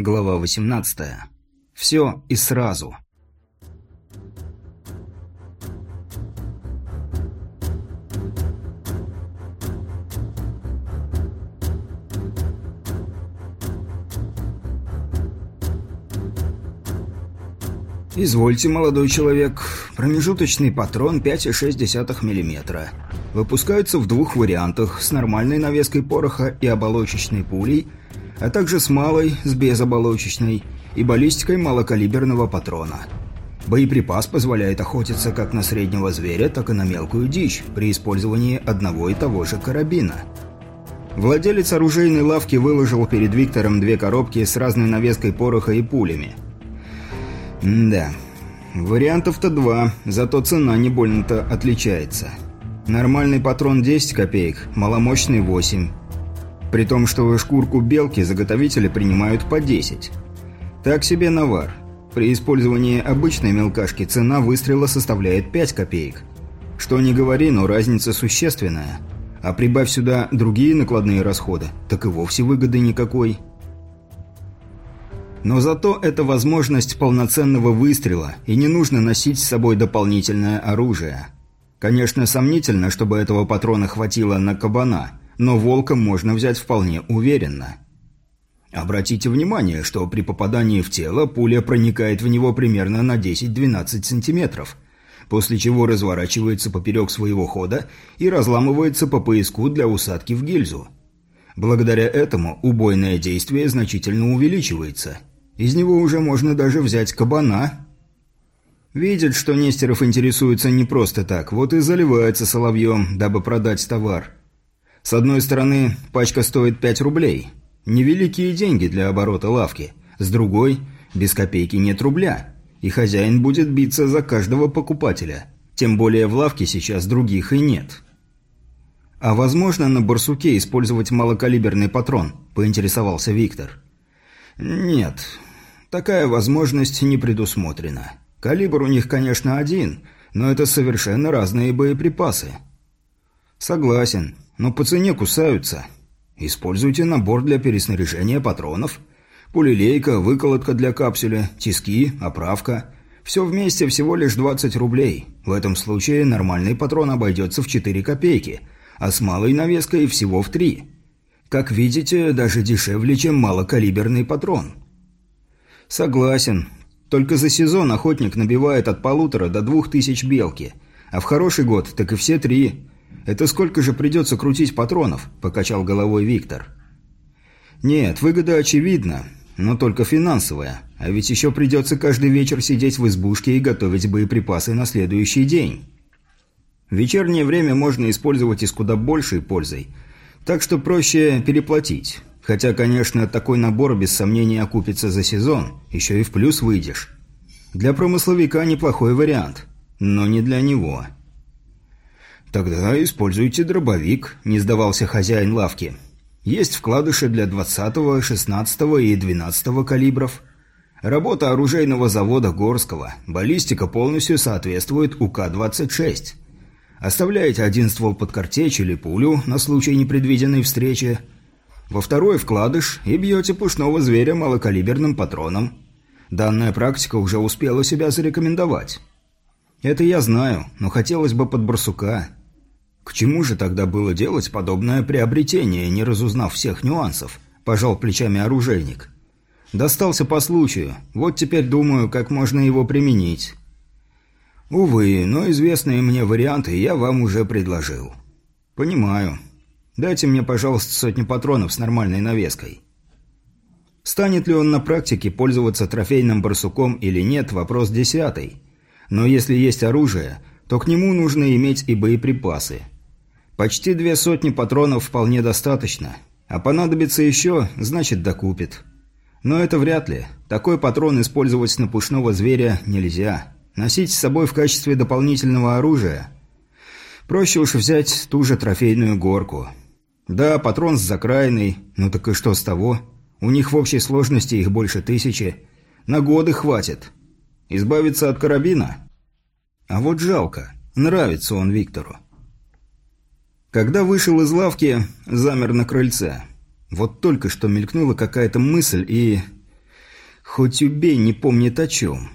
Глава 18. Все и сразу. «Извольте, молодой человек. Промежуточный патрон 5,6 мм. Выпускаются в двух вариантах, с нормальной навеской пороха и оболочечной пулей – а также с малой, с безоболочечной и баллистикой малокалиберного патрона. Боеприпас позволяет охотиться как на среднего зверя, так и на мелкую дичь при использовании одного и того же карабина. Владелец оружейной лавки выложил перед Виктором две коробки с разной навеской пороха и пулями. М да, вариантов-то два, зато цена не больно-то отличается. Нормальный патрон 10 копеек, маломощный 8 при том, что шкурку белки заготовители принимают по 10. Так себе навар. При использовании обычной мелкашки цена выстрела составляет 5 копеек. Что ни говори, но разница существенная. А прибавь сюда другие накладные расходы, так и вовсе выгоды никакой. Но зато это возможность полноценного выстрела, и не нужно носить с собой дополнительное оружие. Конечно, сомнительно, чтобы этого патрона хватило на кабана – но волка можно взять вполне уверенно. Обратите внимание, что при попадании в тело пуля проникает в него примерно на 10-12 сантиметров, после чего разворачивается поперек своего хода и разламывается по пояску для усадки в гильзу. Благодаря этому убойное действие значительно увеличивается. Из него уже можно даже взять кабана. Видит, что Нестеров интересуется не просто так, вот и заливается соловьем, дабы продать товар – с одной стороны, пачка стоит 5 рублей. Невеликие деньги для оборота лавки. С другой, без копейки нет рубля. И хозяин будет биться за каждого покупателя. Тем более в лавке сейчас других и нет. «А возможно на барсуке использовать малокалиберный патрон?» – поинтересовался Виктор. «Нет, такая возможность не предусмотрена. Калибр у них, конечно, один, но это совершенно разные боеприпасы». «Согласен но по цене кусаются. Используйте набор для переснаряжения патронов. Пулелейка, выколотка для капсуля, тиски, оправка. Все вместе всего лишь 20 рублей. В этом случае нормальный патрон обойдется в 4 копейки, а с малой навеской всего в 3. Как видите, даже дешевле, чем малокалиберный патрон. Согласен. Только за сезон охотник набивает от полутора до двух тысяч белки, а в хороший год так и все три – «Это сколько же придется крутить патронов?» – покачал головой Виктор. «Нет, выгода очевидна, но только финансовая. А ведь еще придется каждый вечер сидеть в избушке и готовить боеприпасы на следующий день. вечернее время можно использовать и с куда большей пользой, так что проще переплатить. Хотя, конечно, такой набор без сомнения окупится за сезон, еще и в плюс выйдешь. Для промысловика неплохой вариант, но не для него». «Тогда используйте дробовик», – не сдавался хозяин лавки. «Есть вкладыши для 20, 16 и 12 калибров. Работа оружейного завода Горского. Баллистика полностью соответствует УК-26. Оставляете один ствол под картечь или пулю на случай непредвиденной встречи. Во второй вкладыш и бьете пушного зверя малокалиберным патроном. Данная практика уже успела себя зарекомендовать». «Это я знаю, но хотелось бы под барсука. К чему же тогда было делать подобное приобретение, не разузнав всех нюансов? Пожал плечами оружейник. Достался по случаю. Вот теперь думаю, как можно его применить. Увы, но известные мне варианты я вам уже предложил. Понимаю. Дайте мне, пожалуйста, сотню патронов с нормальной навеской. Станет ли он на практике пользоваться трофейным барсуком или нет, вопрос десятый. Но если есть оружие, то к нему нужно иметь и боеприпасы. Почти две сотни патронов вполне достаточно. А понадобится еще, значит докупит. Но это вряд ли. Такой патрон использовать на пушного зверя нельзя. Носить с собой в качестве дополнительного оружия. Проще уж взять ту же трофейную горку. Да, патрон с закраиной, ну так и что с того? У них в общей сложности их больше тысячи. На годы хватит. Избавиться от карабина? А вот жалко. Нравится он Виктору. Когда вышел из лавки, замер на крыльце. Вот только что мелькнула какая-то мысль и... Хоть убей, не помнит о чем.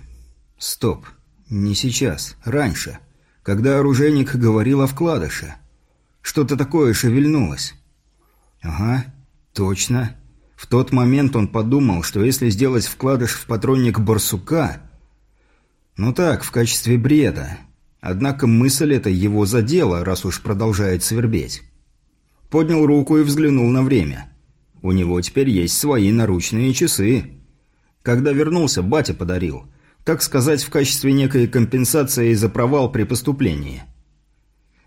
Стоп. Не сейчас. Раньше. Когда оружейник говорил о вкладыше. Что-то такое шевельнулось. Ага, точно. В тот момент он подумал, что если сделать вкладыш в патронник барсука... Ну так, в качестве бреда. Однако мысль эта его задела, раз уж продолжает свербеть. Поднял руку и взглянул на время. У него теперь есть свои наручные часы. Когда вернулся, батя подарил. Так сказать, в качестве некой компенсации за провал при поступлении.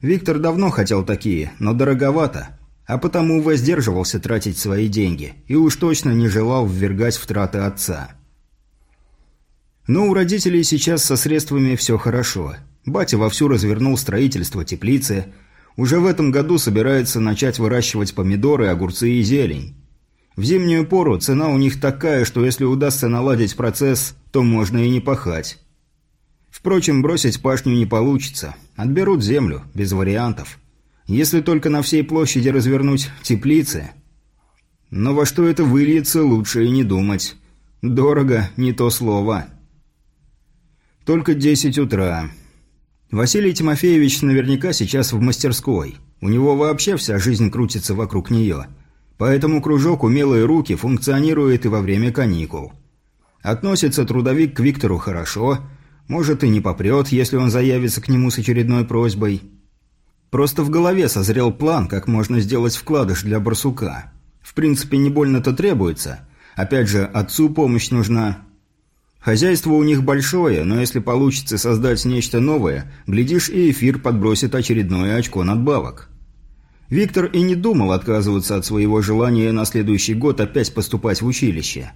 Виктор давно хотел такие, но дороговато, а потому воздерживался тратить свои деньги и уж точно не желал ввергать в траты отца. Но у родителей сейчас со средствами все хорошо. Батя вовсю развернул строительство теплицы, уже в этом году собирается начать выращивать помидоры, огурцы и зелень. В зимнюю пору цена у них такая, что если удастся наладить процесс, то можно и не пахать. Впрочем, бросить пашню не получится. Отберут землю, без вариантов. Если только на всей площади развернуть теплицы. Но во что это выльется, лучше и не думать. Дорого, не то слово. Только 10 утра. Василий Тимофеевич наверняка сейчас в мастерской. У него вообще вся жизнь крутится вокруг нее. Поэтому кружок «Умелые руки» функционирует и во время каникул. Относится трудовик к Виктору хорошо, может и не попрет, если он заявится к нему с очередной просьбой. Просто в голове созрел план, как можно сделать вкладыш для барсука. В принципе, не больно-то требуется. Опять же, отцу помощь нужна. Хозяйство у них большое, но если получится создать нечто новое, глядишь, и эфир подбросит очередное очко надбавок. Виктор и не думал отказываться от своего желания на следующий год опять поступать в училище.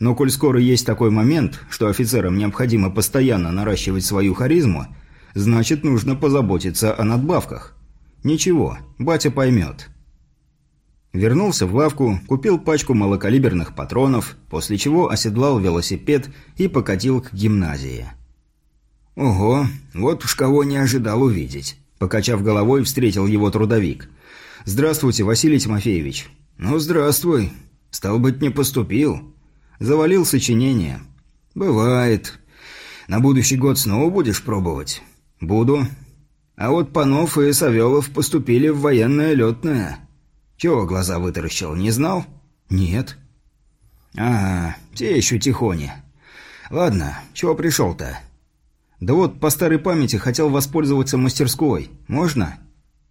Но коль скоро есть такой момент, что офицерам необходимо постоянно наращивать свою харизму, значит нужно позаботиться о надбавках. Ничего, батя поймет. Вернулся в лавку, купил пачку малокалиберных патронов, после чего оседлал велосипед и покатил к гимназии. «Ого, вот уж кого не ожидал увидеть», – покачав головой, встретил его трудовик – «Здравствуйте, Василий Тимофеевич». «Ну, здравствуй. Стал быть, не поступил. Завалил сочинение». «Бывает. На будущий год снова будешь пробовать?» «Буду. А вот Панов и Савелов поступили в военное летное». «Чего глаза вытаращил, не знал?» «Нет». «А, те еще тихони. Ладно, чего пришел-то?» «Да вот, по старой памяти хотел воспользоваться мастерской. Можно?»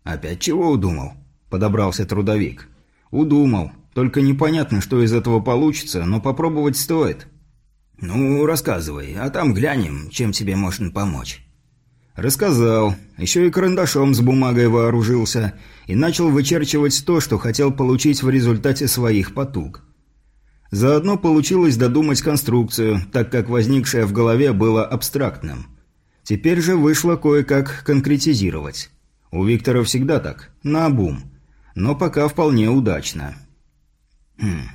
«Опять чего удумал?» подобрался трудовик. «Удумал. Только непонятно, что из этого получится, но попробовать стоит». «Ну, рассказывай, а там глянем, чем тебе можно помочь». Рассказал. Еще и карандашом с бумагой вооружился и начал вычерчивать то, что хотел получить в результате своих потуг. Заодно получилось додумать конструкцию, так как возникшее в голове было абстрактным. Теперь же вышло кое-как конкретизировать. У Виктора всегда так, наобум но пока вполне удачно. Хм.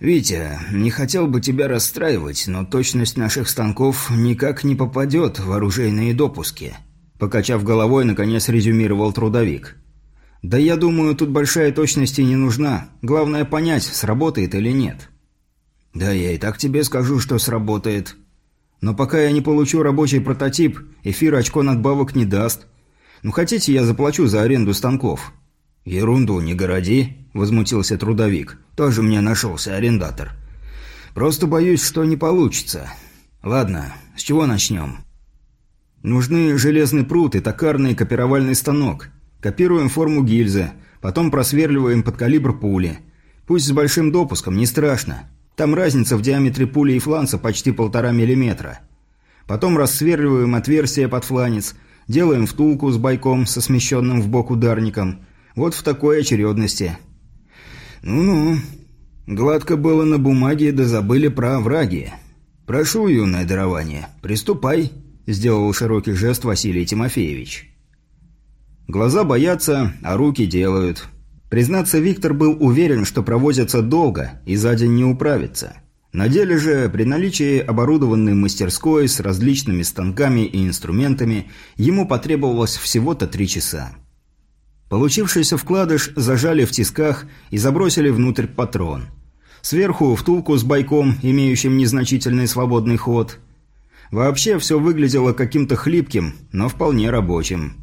«Витя, не хотел бы тебя расстраивать, но точность наших станков никак не попадет в оружейные допуски», покачав головой, наконец резюмировал трудовик. «Да я думаю, тут большая точность и не нужна. Главное понять, сработает или нет». «Да я и так тебе скажу, что сработает. Но пока я не получу рабочий прототип, эфир очко надбавок не даст. Ну хотите, я заплачу за аренду станков?» «Ерунду не городи», – возмутился трудовик. «Тоже мне нашелся арендатор. Просто боюсь, что не получится. Ладно, с чего начнем?» «Нужны железный пруд и токарный копировальный станок. Копируем форму гильзы, потом просверливаем под калибр пули. Пусть с большим допуском, не страшно. Там разница в диаметре пули и фланца почти полтора миллиметра. Потом рассверливаем отверстие под фланец, делаем втулку с бойком со смещенным в бок ударником – вот в такой очередности. Ну-ну. Гладко было на бумаге, да забыли про овраги. Прошу, юное дарование, приступай, сделал широкий жест Василий Тимофеевич. Глаза боятся, а руки делают. Признаться, Виктор был уверен, что провозятся долго и за день не управится. На деле же, при наличии оборудованной мастерской с различными станками и инструментами, ему потребовалось всего-то три часа. Получившийся вкладыш зажали в тисках и забросили внутрь патрон. Сверху втулку с байком, имеющим незначительный свободный ход. Вообще все выглядело каким-то хлипким, но вполне рабочим.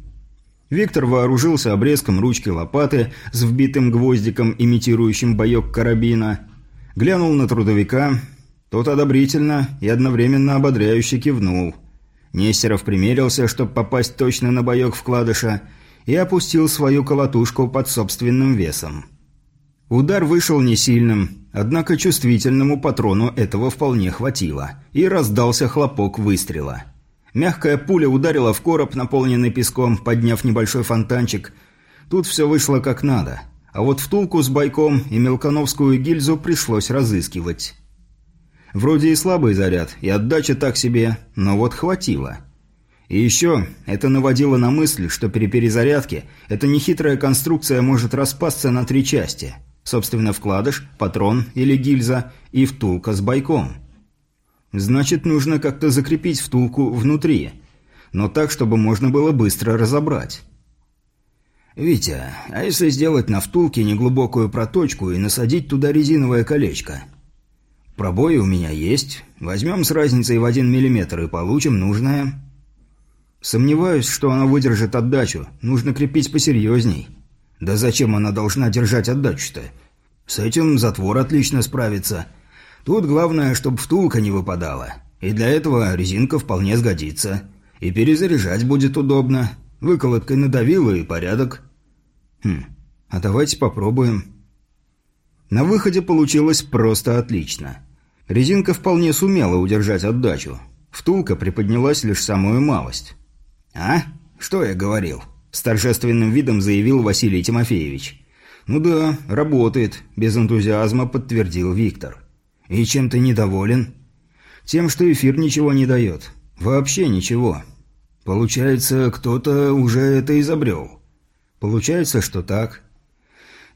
Виктор вооружился обрезком ручки лопаты с вбитым гвоздиком, имитирующим боек карабина. Глянул на трудовика. Тот одобрительно и одновременно ободряюще кивнул. Нестеров примерился, чтобы попасть точно на боек вкладыша, и опустил свою колотушку под собственным весом. Удар вышел не сильным, однако чувствительному патрону этого вполне хватило, и раздался хлопок выстрела. Мягкая пуля ударила в короб, наполненный песком, подняв небольшой фонтанчик. Тут все вышло как надо, а вот втулку с бойком и мелконовскую гильзу пришлось разыскивать. Вроде и слабый заряд, и отдача так себе, но вот хватило. И еще это наводило на мысль, что при перезарядке эта нехитрая конструкция может распасться на три части. Собственно, вкладыш, патрон или гильза и втулка с бойком. Значит, нужно как-то закрепить втулку внутри, но так, чтобы можно было быстро разобрать. «Витя, а если сделать на втулке неглубокую проточку и насадить туда резиновое колечко?» «Пробои у меня есть. Возьмем с разницей в один миллиметр и получим нужное». Сомневаюсь, что она выдержит отдачу. Нужно крепить посерьезней. Да зачем она должна держать отдачу-то? С этим затвор отлично справится. Тут главное, чтобы втулка не выпадала. И для этого резинка вполне сгодится. И перезаряжать будет удобно. Выколоткой надавила и порядок. Хм, а давайте попробуем. На выходе получилось просто отлично. Резинка вполне сумела удержать отдачу. Втулка приподнялась лишь самую малость. «А? Что я говорил?» – с торжественным видом заявил Василий Тимофеевич. «Ну да, работает», – без энтузиазма подтвердил Виктор. «И чем ты недоволен?» «Тем, что эфир ничего не дает. Вообще ничего. Получается, кто-то уже это изобрел». «Получается, что так».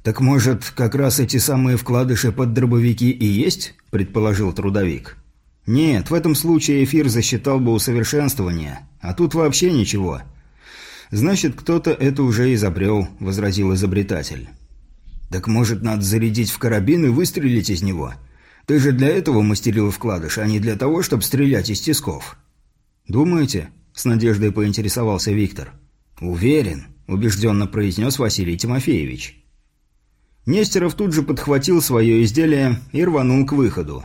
«Так может, как раз эти самые вкладыши под дробовики и есть?» – предположил трудовик. «Нет, в этом случае эфир засчитал бы усовершенствование, а тут вообще ничего». «Значит, кто-то это уже изобрел», – возразил изобретатель. «Так может, надо зарядить в карабин и выстрелить из него? Ты же для этого мастерил вкладыш, а не для того, чтобы стрелять из тисков». «Думаете?» – с надеждой поинтересовался Виктор. «Уверен», – убежденно произнес Василий Тимофеевич. Нестеров тут же подхватил свое изделие и рванул к выходу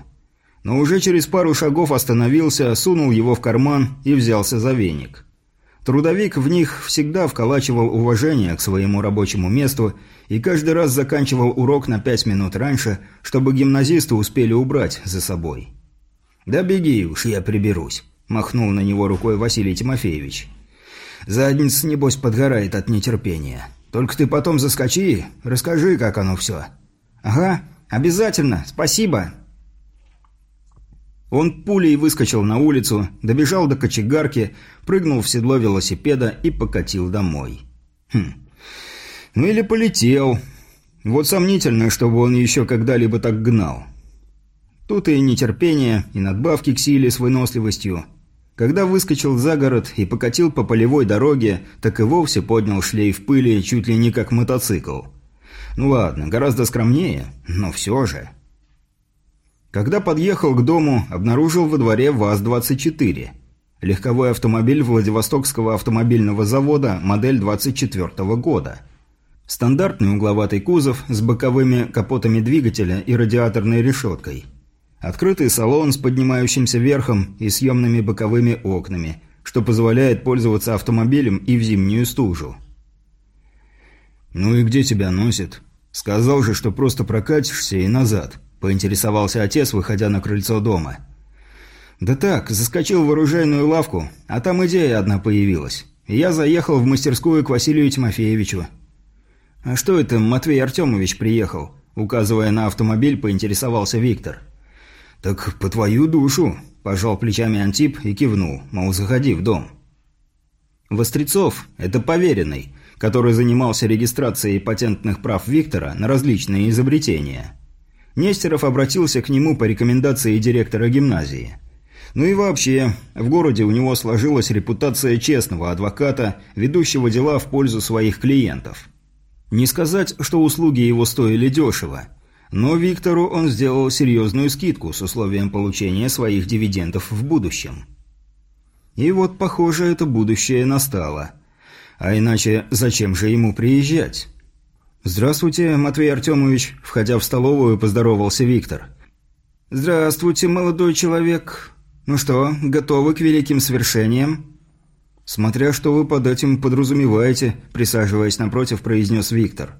но уже через пару шагов остановился, сунул его в карман и взялся за веник. Трудовик в них всегда вколачивал уважение к своему рабочему месту и каждый раз заканчивал урок на пять минут раньше, чтобы гимназисты успели убрать за собой. «Да беги уж, я приберусь», – махнул на него рукой Василий Тимофеевич. «Задница, небось, подгорает от нетерпения. Только ты потом заскочи, расскажи, как оно все». «Ага, обязательно, спасибо», он пулей выскочил на улицу, добежал до кочегарки, прыгнул в седло велосипеда и покатил домой. Хм. Ну или полетел. Вот сомнительно, чтобы он еще когда-либо так гнал. Тут и нетерпение, и надбавки к силе с выносливостью. Когда выскочил за город и покатил по полевой дороге, так и вовсе поднял шлейф пыли чуть ли не как мотоцикл. Ну ладно, гораздо скромнее, но все же... Когда подъехал к дому, обнаружил во дворе ВАЗ-24. Легковой автомобиль Владивостокского автомобильного завода, модель 24 -го года. Стандартный угловатый кузов с боковыми капотами двигателя и радиаторной решеткой. Открытый салон с поднимающимся верхом и съемными боковыми окнами, что позволяет пользоваться автомобилем и в зимнюю стужу. «Ну и где тебя носит? Сказал же, что просто прокатишься и назад», поинтересовался отец, выходя на крыльцо дома. «Да так, заскочил в оружейную лавку, а там идея одна появилась. я заехал в мастерскую к Василию Тимофеевичу». «А что это Матвей Артемович приехал?» Указывая на автомобиль, поинтересовался Виктор. «Так по твою душу», – пожал плечами Антип и кивнул, мол, заходи в дом. Вострецов – это поверенный, который занимался регистрацией патентных прав Виктора на различные изобретения. Нестеров обратился к нему по рекомендации директора гимназии. Ну и вообще, в городе у него сложилась репутация честного адвоката, ведущего дела в пользу своих клиентов. Не сказать, что услуги его стоили дешево. Но Виктору он сделал серьезную скидку с условием получения своих дивидендов в будущем. И вот, похоже, это будущее настало. А иначе зачем же ему приезжать? «Здравствуйте, Матвей Артемович», – входя в столовую, поздоровался Виктор. «Здравствуйте, молодой человек. Ну что, готовы к великим свершениям?» «Смотря что вы под этим подразумеваете», – присаживаясь напротив, произнес Виктор.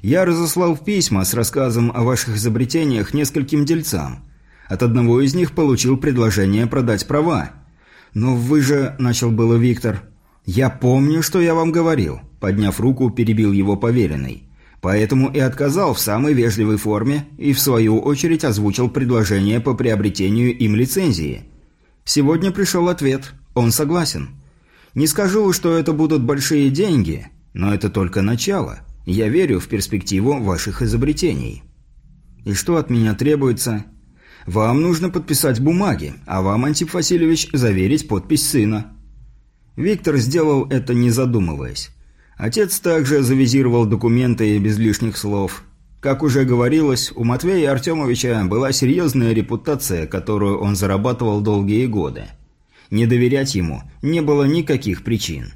«Я разослал письма с рассказом о ваших изобретениях нескольким дельцам. От одного из них получил предложение продать права. Но вы же...» – начал было Виктор. «Я помню, что я вам говорил», – подняв руку, перебил его поверенный. «Поэтому и отказал в самой вежливой форме и, в свою очередь, озвучил предложение по приобретению им лицензии. Сегодня пришел ответ. Он согласен». Не скажу, что это будут большие деньги, но это только начало. Я верю в перспективу ваших изобретений. И что от меня требуется? Вам нужно подписать бумаги, а вам, Антип Васильевич, заверить подпись сына. Виктор сделал это не задумываясь. Отец также завизировал документы без лишних слов. Как уже говорилось, у Матвея Артемовича была серьезная репутация, которую он зарабатывал долгие годы. Не доверять ему не было никаких причин.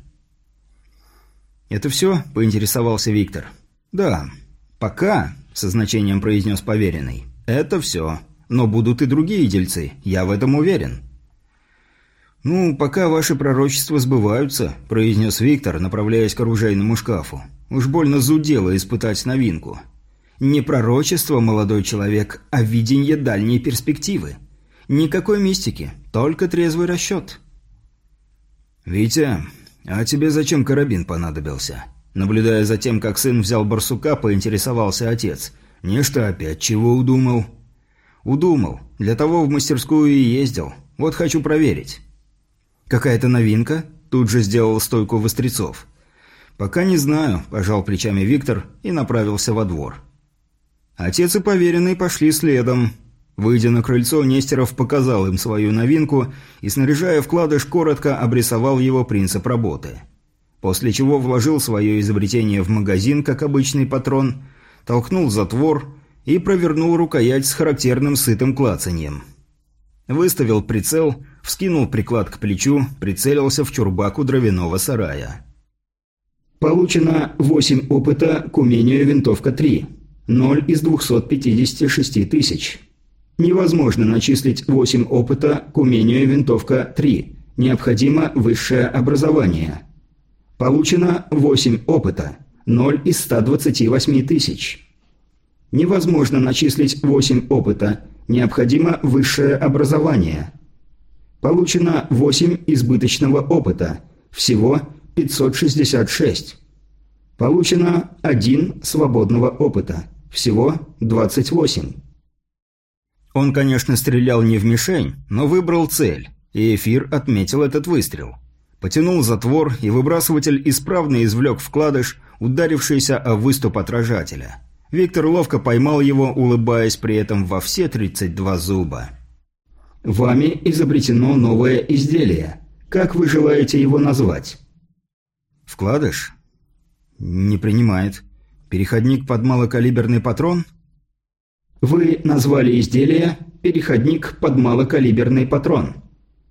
«Это все?» – поинтересовался Виктор. «Да. Пока», – со значением произнес поверенный. «Это все. Но будут и другие дельцы, я в этом уверен». «Ну, пока ваши пророчества сбываются», – произнес Виктор, направляясь к оружейному шкафу. «Уж больно зудело испытать новинку». «Не пророчество, молодой человек, а видение дальней перспективы. Никакой мистики, только трезвый расчет. «Витя, а тебе зачем карабин понадобился?» Наблюдая за тем, как сын взял барсука, поинтересовался отец. «Не что опять, чего удумал?» «Удумал. Для того в мастерскую и ездил. Вот хочу проверить». «Какая-то новинка?» Тут же сделал стойку Вострецов. «Пока не знаю», – пожал плечами Виктор и направился во двор. Отец и поверенный пошли следом. Выйдя на крыльцо, Нестеров показал им свою новинку и, снаряжая вкладыш, коротко обрисовал его принцип работы. После чего вложил свое изобретение в магазин, как обычный патрон, толкнул затвор и провернул рукоять с характерным сытым клацаньем. Выставил прицел, вскинул приклад к плечу, прицелился в чурбаку дровяного сарая. Получено 8 опыта к умению винтовка 3. 0 из 256 тысяч. Невозможно начислить 8 опыта к умению винтовка 3. Необходимо высшее образование. Получено 8 опыта. 0 из 128 тысяч. Невозможно начислить 8 опыта. Необходимо высшее образование. Получено 8 избыточного опыта. Всего 566. Получено 1 свободного опыта. Всего 28. Он, конечно, стрелял не в мишень, но выбрал цель, и эфир отметил этот выстрел. Потянул затвор, и выбрасыватель исправно извлек вкладыш, ударившийся о выступ отражателя. Виктор ловко поймал его, улыбаясь при этом во все 32 зуба. «Вами изобретено новое изделие. Как вы желаете его назвать?» «Вкладыш?» «Не принимает. Переходник под малокалиберный патрон?» Вы назвали изделие «Переходник под малокалиберный патрон».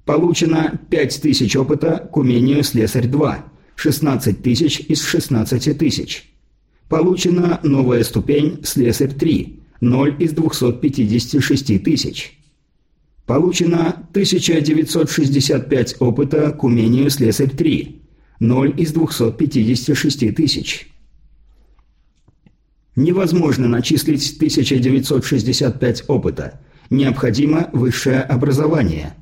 Получено 5000 опыта к умению «Слесарь-2», 16 тысяч из 16 тысяч. Получена новая ступень «Слесарь-3», 0 из 256 тысяч. Получено 1965 опыта к умению «Слесарь-3», 0 из 256 тысяч. Невозможно начислить 1965 опыта. Необходимо высшее образование.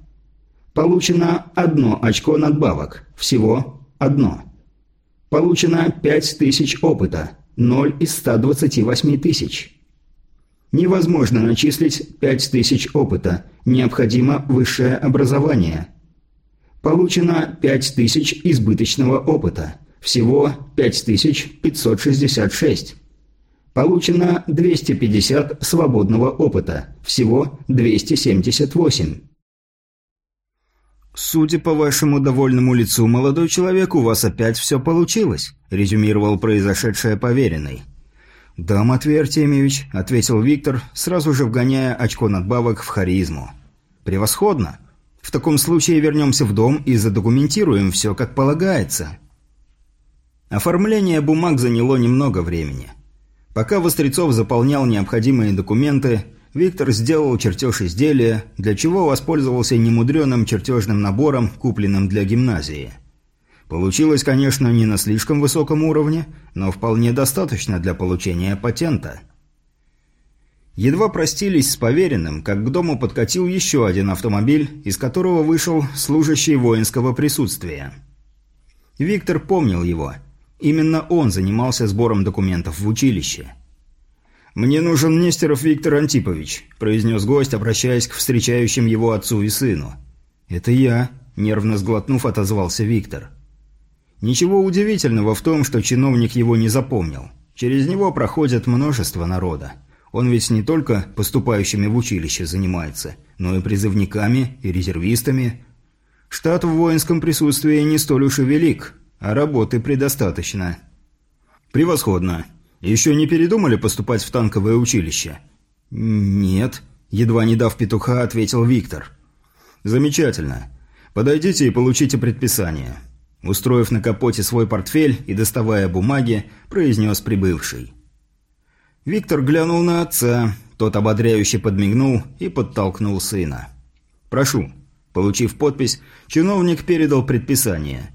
Получено одно очко надбавок. Всего одно. Получено 5000 опыта. 0 из 128 тысяч. Невозможно начислить 5000 опыта. Необходимо высшее образование. Получено 5000 избыточного опыта. Всего 5566. Получено 250 свободного опыта. Всего 278. «Судя по вашему довольному лицу, молодой человек, у вас опять все получилось», – резюмировал произошедшее поверенный. «Да, Матвей Артемьевич», – ответил Виктор, сразу же вгоняя очко надбавок в харизму. «Превосходно! В таком случае вернемся в дом и задокументируем все как полагается». Оформление бумаг заняло немного времени. Пока Вострецов заполнял необходимые документы, Виктор сделал чертеж изделия, для чего воспользовался немудреным чертежным набором, купленным для гимназии. Получилось, конечно, не на слишком высоком уровне, но вполне достаточно для получения патента. Едва простились с поверенным, как к дому подкатил еще один автомобиль, из которого вышел служащий воинского присутствия. Виктор помнил его – Именно он занимался сбором документов в училище. «Мне нужен Нестеров Виктор Антипович», – произнес гость, обращаясь к встречающим его отцу и сыну. «Это я», – нервно сглотнув, отозвался Виктор. Ничего удивительного в том, что чиновник его не запомнил. Через него проходит множество народа. Он ведь не только поступающими в училище занимается, но и призывниками, и резервистами. Штат в воинском присутствии не столь уж и велик, а работы предостаточно. Превосходно. Еще не передумали поступать в танковое училище? Нет, едва не дав петуха, ответил Виктор. Замечательно. Подойдите и получите предписание. Устроив на капоте свой портфель и доставая бумаги, произнес прибывший. Виктор глянул на отца, тот ободряюще подмигнул и подтолкнул сына. «Прошу». Получив подпись, чиновник передал предписание.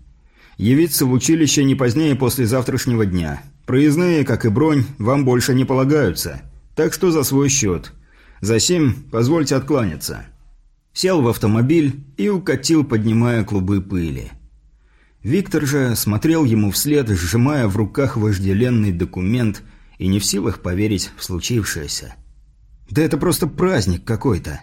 Явиться в училище не позднее после завтрашнего дня. Проездные, как и бронь, вам больше не полагаются. Так что за свой счет. За семь позвольте откланяться». Сел в автомобиль и укатил, поднимая клубы пыли. Виктор же смотрел ему вслед, сжимая в руках вожделенный документ и не в силах поверить в случившееся. «Да это просто праздник какой-то!»